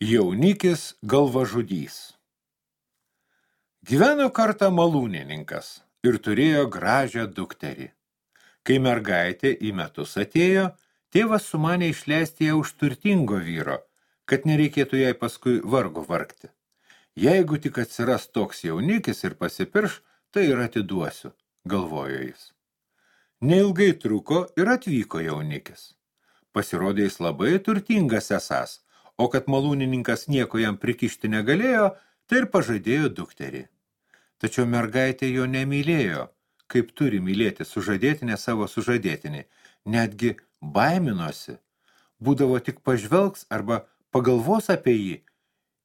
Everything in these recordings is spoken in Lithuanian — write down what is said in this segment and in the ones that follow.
Jaunikis galvažudys. Gyveno kartą malūnininkas ir turėjo gražią dukterį. Kai mergaitė į metus atėjo, tėvas sumanė išleisti ją už turtingo vyro, kad nereikėtų jai paskui vargo vargti. Jeigu tik atsiras toks jaunikis ir pasipirš, tai ir atiduosiu, galvojo jis. Neilgai truko ir atvyko jaunikis. Pasirodė jis labai turtingas esas, o kad malūnininkas nieko jam prikišti negalėjo, tai ir pažadėjo dukterį. Tačiau mergaitė jo nemylėjo, kaip turi mylėti sužadėtinę savo sužadėtinį, netgi baiminosi, būdavo tik pažvelgs arba pagalvos apie jį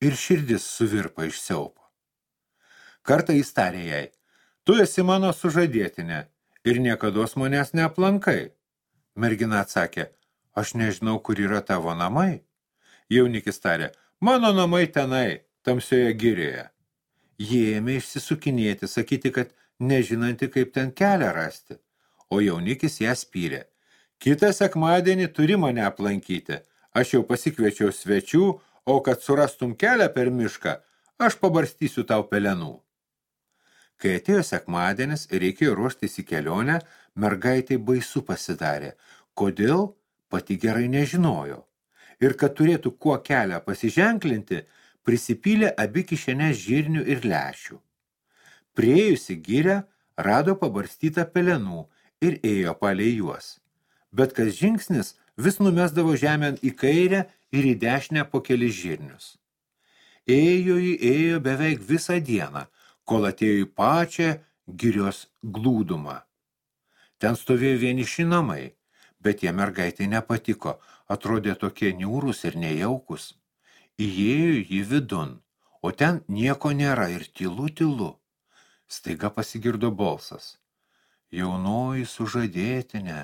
ir širdis suvirpa iš siaupo. Kartą jis tarė jai, tu esi mano sužadėtinė ir niekados manęs neaplankai. Mergina atsakė, aš nežinau, kur yra tavo namai. Jaunikis tarė, mano namai tenai, tamsioje girėje. Jie ėmė išsisukinėti, sakyti, kad nežinanti, kaip ten kelią rasti. O jaunikis ją spyrė. Kitą sekmadienį turi mane aplankyti. Aš jau pasikviečiau svečių, o kad surastum kelią per mišką, aš pabarstysiu tau pelenų. Kai atėjo sekmadienis ir reikėjo ruoštis į kelionę, mergaitai baisu pasidarė. Kodėl? Pati gerai nežinojo ir kad turėtų kuo kelią pasiženklinti, prisipylė abi kišenės žirnių ir lešių. Priejusi gyrę rado pabarstytą pelenų ir ėjo palei juos. Bet kas žingsnis vis numesdavo žemėn į kairę ir į dešinę po kelis žirnius. Ėjo į ėjo beveik visą dieną, kol atėjo į pačią girios glūdumą. Ten stovėjo vieniši namai, bet jie mergaitai nepatiko, atrodė tokie niūrus ir nejaukus. Įėjo jį vidun, o ten nieko nėra ir tylu tylu. Staiga pasigirdo balsas. Jaunoji sužadėtinė,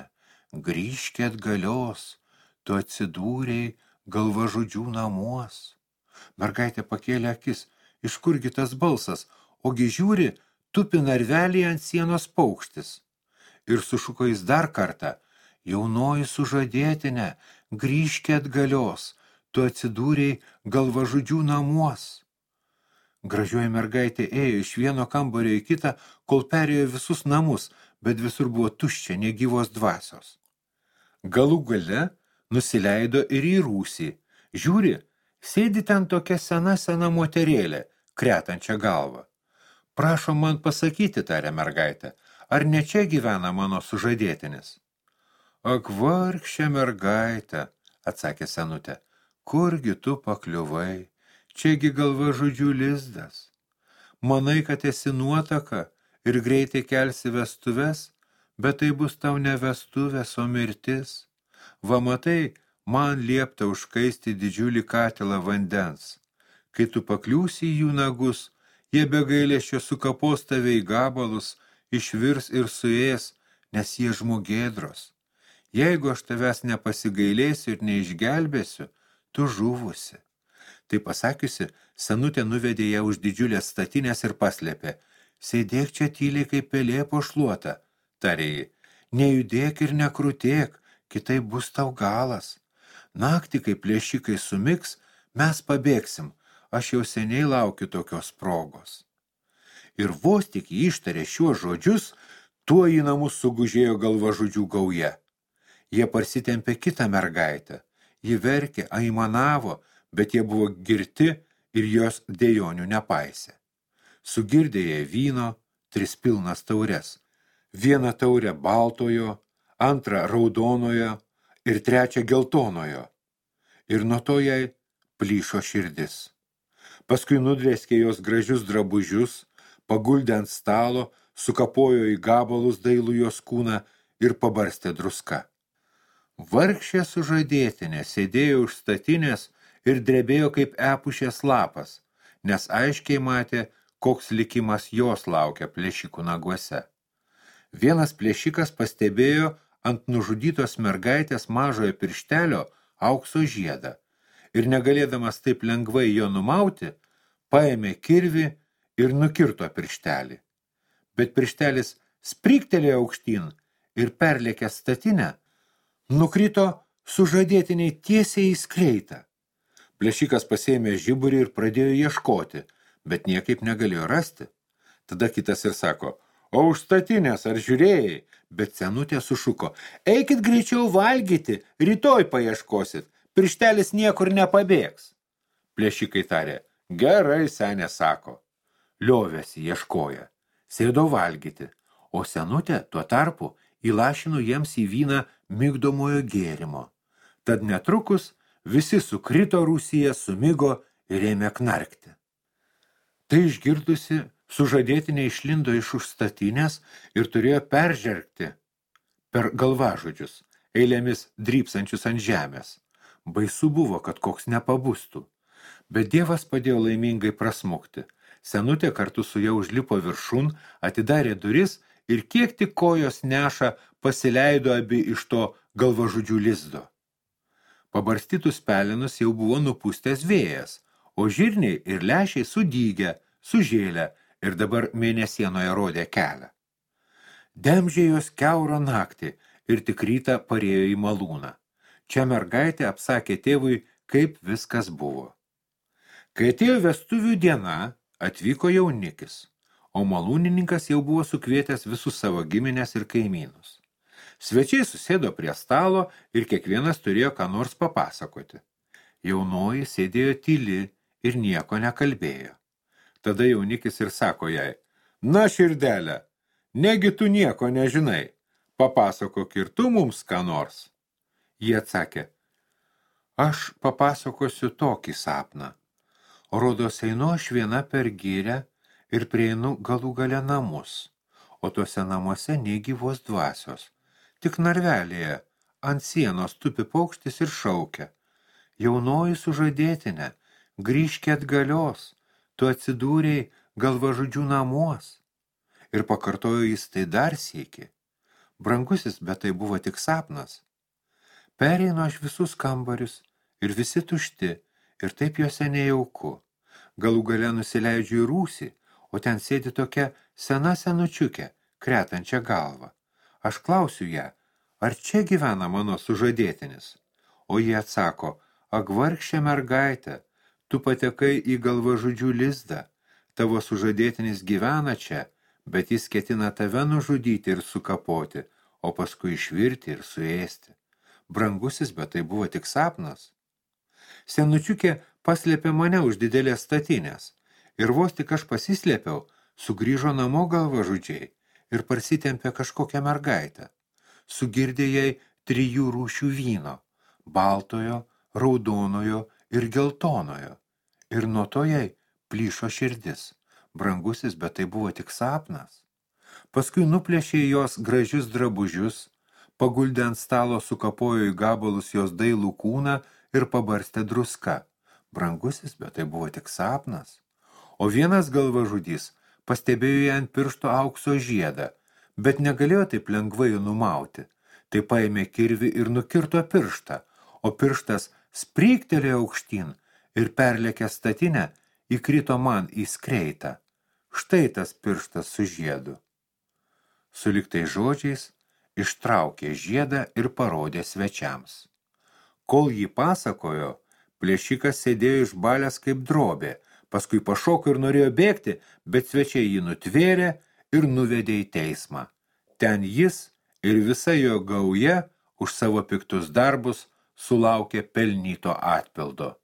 grįžkė atgalios, tu atsidūrėjai galvažudžių namuos. Mergaitė pakėlė akis, iš kurgi tas balsas, ogi žiūri, tupi narvelį ant sienos paukštis. Ir sušuko jis dar kartą, jaunoji sužadėtinė, grįžkė atgalios, tu atsidūrėjai galvažudžių namuos. Gražioji mergaitė ėjo iš vieno kambario į kitą, kol perėjo visus namus, bet visur buvo tuščia, negyvos dvasios. Galų gale nusileido ir į rūsį. Žiūri, sėdi ten tokia sena sena moterėlė, kretančia galvą. Prašom man pasakyti, tarė mergaitė, ar ne čia gyvena mano sužadėtinis? Ak, vargšė mergaitė, atsakė senutė, kurgi tu pakliuvai, čiagi galva žodžių lizdas. Manai, kad esi nuotaka ir greitai kelsi vestuves, bet tai bus tau ne vestuvės, o mirtis. Va matai, man liepta užkaisti didžiulį katilą vandens. Kai tu pakliūsi į jų nagus, jie be gailėšio sukapos tave į gabalus, išvirs ir suės, nes jie žmogėdros. Jeigu aš tavęs nepasigailėsiu ir neišgelbėsiu, tu žuvusi. Tai pasakiusi, senutė nuvedė ją už didžiulės statinės ir paslėpė. Sėdėk čia tyliai kaip pelė pošluota, tarė ji. Nejudėk ir nekrutėk, kitai bus tau galas. Naktį, kai plėšikai sumiks, mes pabėgsim. Aš jau seniai laukiu tokios progos. Ir vos tik jį ištarė šiuos žodžius, tuo į namus sugužėjo galvažudžių gauja. Jie parsitempė kitą mergaitę. Ji verkė, aimanavo, bet jie buvo girti ir jos dėjonių nepaisė. Sugirdė jie vyno, tris pilnas taures. Vieną taurę baltojo, antrą raudonojo ir trečią geltonojo. Ir nuo to jai plyšo širdis. Paskui nudrėskė jos gražius drabužius, paguldė ant stalo, sukapojo į gabalus dailų jos kūną ir pabarstė druska. Vargšė sužadėtinė sėdėjo už statinės ir drebėjo kaip epušės lapas, nes aiškiai matė, koks likimas jos laukia plėšikų naguose. Vienas plėšikas pastebėjo ant nužudytos mergaitės mažojo pirštelio aukso žiedą ir negalėdamas taip lengvai jo numauti, paėmė kirvi ir nukirto pirštelį. Bet pirštelis spriktelėjo aukštyn ir perlėkė statinę, nukrito sužadėtiniai tiesiai į skreitą. Plėšikas pasėmė žiburį ir pradėjo ieškoti, bet niekaip negalėjo rasti. Tada kitas ir sako, o už statinės ar žiūrėjai? Bet senutė sušuko, eikit greičiau valgyti, rytoj paieškosit, pirštelis niekur nepabėgs. Plėšikai tarė, gerai senė sako. Liovėsi ieškoja, sėdo valgyti, o senutė tuo tarpu įlašino jiems į vyną migdomojo gėrimo. Tad netrukus visi sukrito rūsyje, sumigo ir ėmė knarkti. Tai išgirdusi, sužadėtinė išlindo iš užstatinės ir turėjo peržergti per galvažodžius, eilėmis drypsančius ant žemės. Baisu buvo, kad koks nepabustų. Bet Dievas padėjo laimingai prasmukti. Senutė kartu su jau užlipo viršun, atidarė duris ir kiek tik kojos neša, pasileido abi iš to galvažudžių lizdo. Pabarstytus pelinus jau buvo nupūstęs vėjas, o žirniai ir lešiai sudygę, sužėlę ir dabar mėnesienoje rodė kelią. Demžė jos keurą naktį ir tik rytą parėjo į malūną. Čia mergaitė apsakė tėvui, kaip viskas buvo. Kai atėjo vestuvių diena, atvyko jaunikis, o malūnininkas jau buvo sukvietęs visus savo giminės ir kaimynus. Svečiai susėdo prie stalo ir kiekvienas turėjo ką nors papasakoti. Jaunoji sėdėjo tyli ir nieko nekalbėjo. Tada jaunikis ir sako jai, na širdelė, negi tu nieko nežinai, papasakok ir tu mums ką nors. Jie atsakė, aš papasakosiu tokį sapną. Rodos einu aš viena per gyrę ir prieinu galų gale namus, o tuose namuose negyvos dvasios – Tik narvelėje ant sienos tupi paukštis ir šaukia. Jaunoji sužadėtinė, grįžki atgalios, tu atsidūrėjai galvažudžių namuos. Ir pakartojo jis tai dar sėki. Brangusis, bet tai buvo tik sapnas. Pereinu aš visus kambarius ir visi tušti ir taip juose nejauku. Galų gale nusileidžiu į rūsį, o ten sėdi tokia sena senučiukė, kretančia galvą. Aš klausiu ją, ar čia gyvena mano sužadėtinis? O jie atsako, agvarkščia mergaitė, tu patekai į galvažudžių lizdą, tavo sužadėtinis gyvena čia, bet jis ketina tave nužudyti ir sukapoti, o paskui išvirti ir suėsti. Brangusis, bet tai buvo tik sapnas. Senučiukė paslėpė mane už didelės statinės ir vos tik aš pasislėpiau, sugrįžo namo galvažudžiai ir parsitempė kažkokią mergaitę. Sugirdė jai trijų rūšių vyno – baltojo, raudonojo ir geltonojo. Ir nuo to jai plyšo širdis. Brangusis, bet tai buvo tik sapnas. Paskui nuplėšė jos gražius drabužius, paguldė ant stalo sukapojo į gabalus jos dailų kūną ir pabarstė druska. Brangusis, bet tai buvo tik sapnas. O vienas galvažudys – pastebėjo ją ant piršto aukso žiedą, bet negalėjo taip lengvai numauti. Tai paėmė kirvi ir nukirto pirštą, o pirštas spryktelėjo aukštyn ir perlėkė statinę, įkrito man į skreitą. Štai tas pirštas su žiedu. Suliktai žodžiais ištraukė žiedą ir parodė svečiams. Kol jį pasakojo, plėšikas sėdėjo išbalęs kaip drobė – paskui pašoko ir norėjo bėgti, bet svečiai jį nutvėrė ir nuvedė į teismą. Ten jis ir visa jo gauja už savo piktus darbus sulaukė pelnyto atpildo.